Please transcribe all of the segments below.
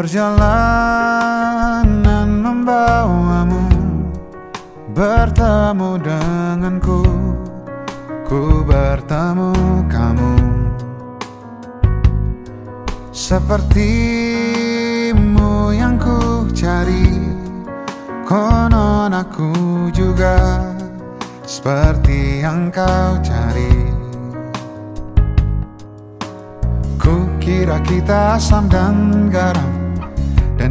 Perjalanan membawamu Bertemu denganku. Ku bertemu kamu. Sepertimu yang ku cari Konon aku juga. Seperti yang kau cari. Ku kira kita asam dan garam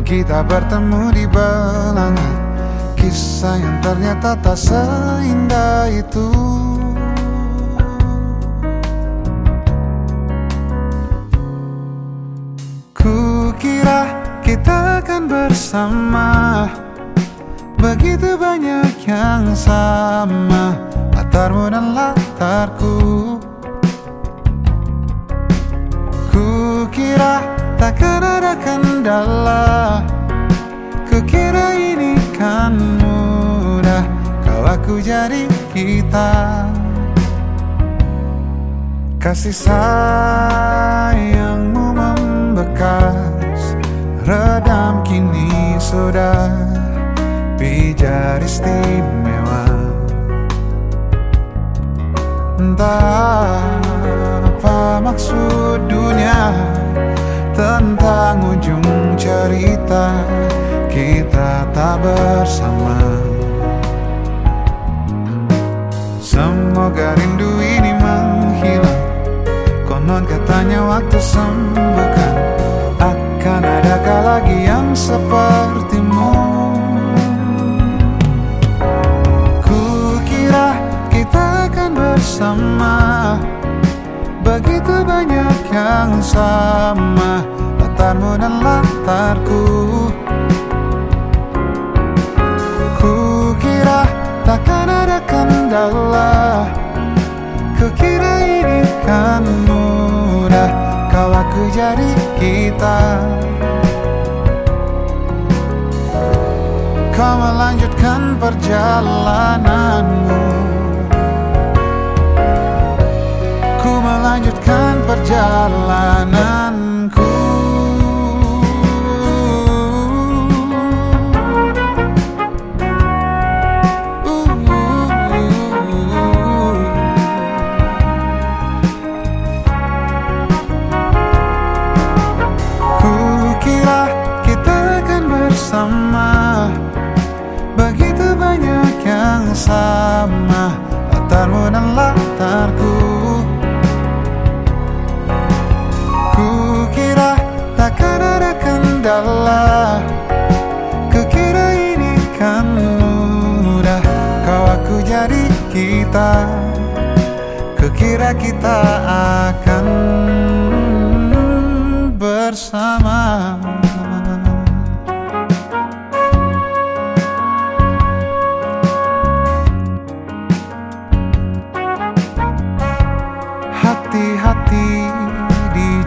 kita bertemu di belanga Kisah yang ternyata tak seindah itu. Ku kira kita akan bersama. Begitu banyak yang sama. Latarmu dan latarku. Ku kira takkan ada kendala. Kukira kan mudah Kau aku jadi kita. Kasih sayangmu membekas Redam kini sudah. Pijar istimewa. Entah apa maksud dunia Tentang ujung cerita Kita tak bersama. Semoga rindu ini menghilang. Konon katanya waktu sembuhkan. Akan adakah lagi yang sepertimu? Bersama. Begitu banyak yang sama. Latarmu dan latarku ada kendala Kukira ini kan mudah Kau aku jadi kita. Kau melanjutkan perjalananmu. Melanjutkan perjalananku bersama Begitu banyak yang sama Latarmu dan latarku. Kendala. Kukira ini kan mudah Kau aku jadi kita. Kukira kita akan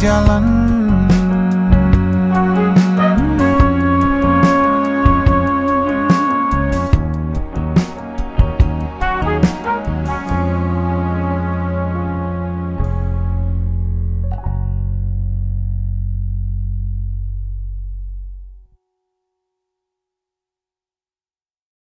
jalan